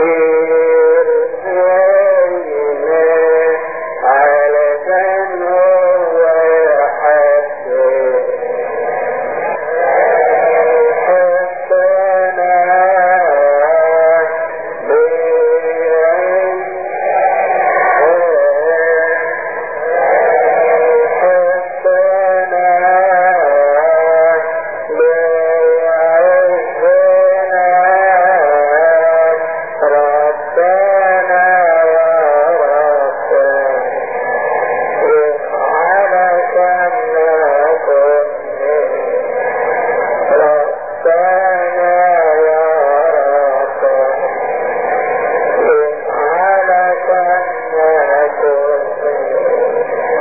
Happy